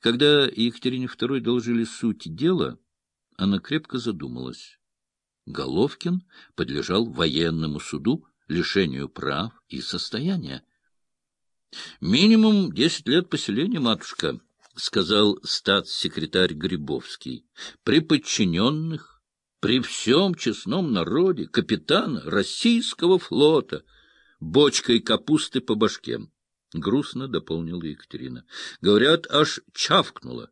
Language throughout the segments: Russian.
Когда Екатерине II доложили суть дела, она крепко задумалась. Головкин подлежал военному суду, лишению прав и состояния. — Минимум десять лет поселения, матушка, — сказал статс-секретарь Грибовский. — При подчиненных, при всем честном народе, капитана российского флота, бочкой капусты по башке. Грустно дополнила Екатерина. Говорят, аж чавкнула.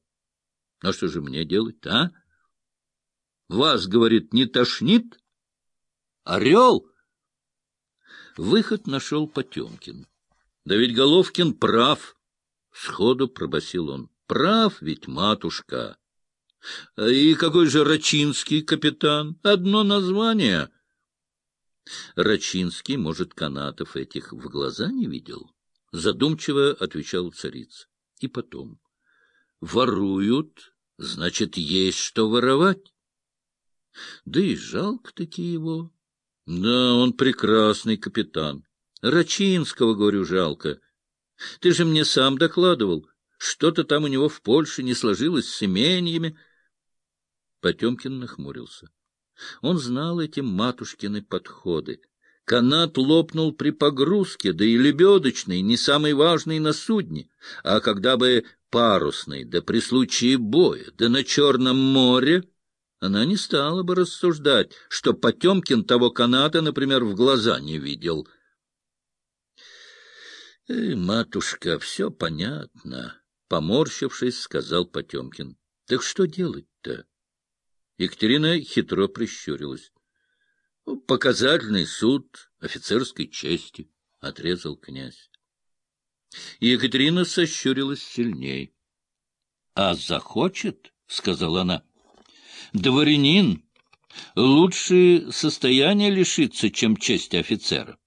А что же мне делать а? Вас, говорит, не тошнит? Орел! Выход нашел Потемкин. Да ведь Головкин прав, — сходу пробасил он. Прав ведь, матушка. И какой же Рачинский капитан? Одно название. Рачинский, может, канатов этих в глаза не видел? Задумчиво отвечала царица. И потом. Воруют, значит, есть что воровать. Да и жалко-таки его. Да, он прекрасный капитан. Рачинского, говорю, жалко. Ты же мне сам докладывал. Что-то там у него в Польше не сложилось с имениями. Потемкин нахмурился. Он знал эти матушкины подходы. Канат лопнул при погрузке, да и лебедочный, не самый важный на судне. А когда бы парусный, да при случае боя, да на Черном море, она не стала бы рассуждать, что Потемкин того каната, например, в глаза не видел. — матушка, все понятно, — поморщившись, сказал Потемкин. — Так что делать-то? Екатерина хитро прищурилась. Показательный суд офицерской чести, — отрезал князь. Екатерина сощурилась сильней. — А захочет, — сказала она, — дворянин лучше состояния лишиться, чем чести офицера.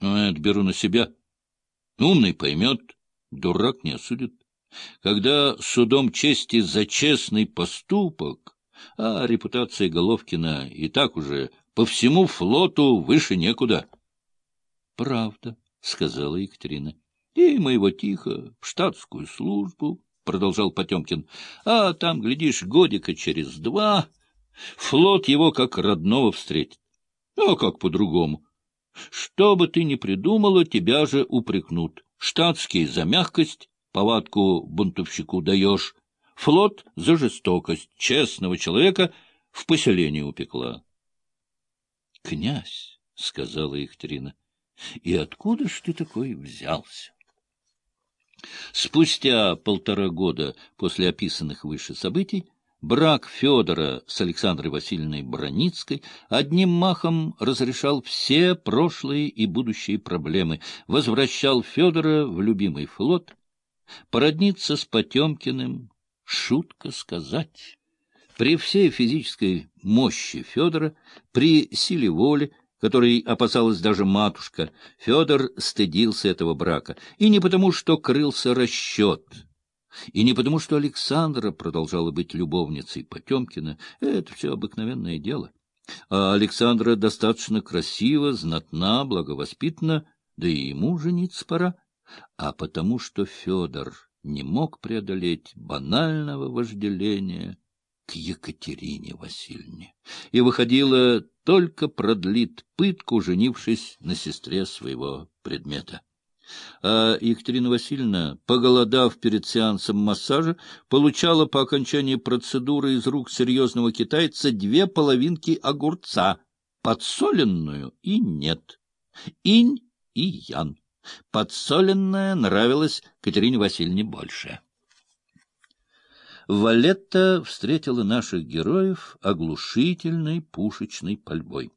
Ну, — Это беру на себя. Умный поймет, дурак не осудит. Когда судом чести за честный поступок а репутация Головкина и так уже по всему флоту выше некуда. — Правда, — сказала Екатерина. — И мы его тихо в штатскую службу, — продолжал Потемкин. — А там, глядишь, годика через два флот его как родного встретит. А как по-другому? Что бы ты ни придумала, тебя же упрекнут. Штатские за мягкость, повадку бунтовщику даешь, Флот за жестокость честного человека в поселение упекла. — Князь, — сказала Екатерина, — и откуда ж ты такой взялся? Спустя полтора года после описанных выше событий брак Федора с Александрой Васильевной Броницкой одним махом разрешал все прошлые и будущие проблемы, возвращал Федора в любимый флот, породниться с Потемкиным, Шутка сказать. При всей физической мощи Федора, при силе воли, которой опасалась даже матушка, Федор стыдился этого брака. И не потому, что крылся расчет, и не потому, что Александра продолжала быть любовницей Потемкина. Это все обыкновенное дело. А Александра достаточно красива, знатна, благовоспитана, да и ему жениться пора. А потому, что Федор не мог преодолеть банального вожделения к Екатерине Васильевне, и выходило, только продлит пытку, женившись на сестре своего предмета. А Екатерина Васильевна, поголодав перед сеансом массажа, получала по окончании процедуры из рук серьезного китайца две половинки огурца, подсоленную и нет, инь и ян. Подсоленная нравилась Катерине Васильевне больше. Валетта встретила наших героев оглушительной пушечной пальбой.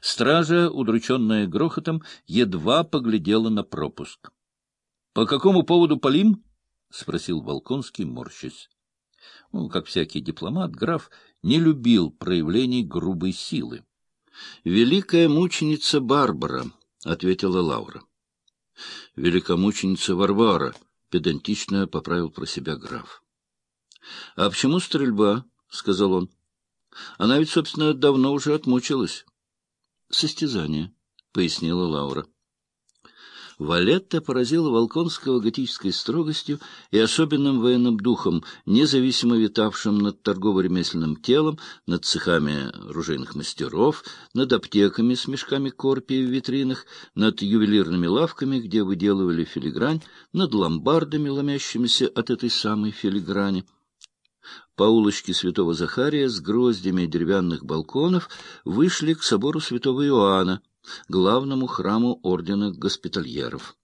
Стража, удрученная грохотом, едва поглядела на пропуск. — По какому поводу палим? — спросил Волконский, морщась. Ну, как всякий дипломат, граф не любил проявлений грубой силы. — Великая мученица Барбара, — ответила Лаура великомученица Варвара, — педантично поправил про себя граф. — А почему стрельба? — сказал он. — Она ведь, собственно, давно уже отмучилась. — Состязание, — пояснила Лаура. Валетта поразила Волконского готической строгостью и особенным военным духом, независимо витавшим над торгово-ремесленным телом, над цехами ружейных мастеров, над аптеками с мешками корпии в витринах, над ювелирными лавками, где выделывали филигрань, над ломбардами, ломящимися от этой самой филиграни. По улочке Святого Захария с гроздями деревянных балконов вышли к собору Святого Иоанна, главному храму ордена госпитальеров.